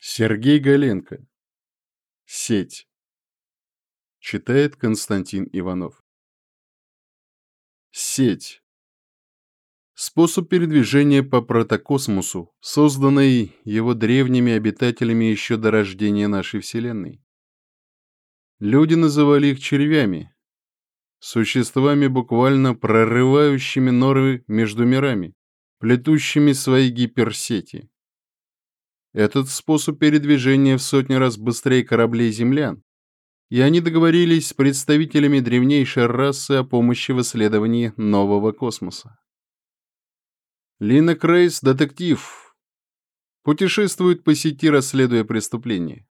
Сергей Галенко. Сеть. Читает Константин Иванов. Сеть. Способ передвижения по протокосмосу, созданный его древними обитателями еще до рождения нашей Вселенной. Люди называли их червями, существами, буквально прорывающими норы между мирами, плетущими свои гиперсети. Этот способ передвижения в сотни раз быстрее кораблей землян, и они договорились с представителями древнейшей расы о помощи в исследовании нового космоса. Лина Крейс – детектив. Путешествует по сети, расследуя преступления.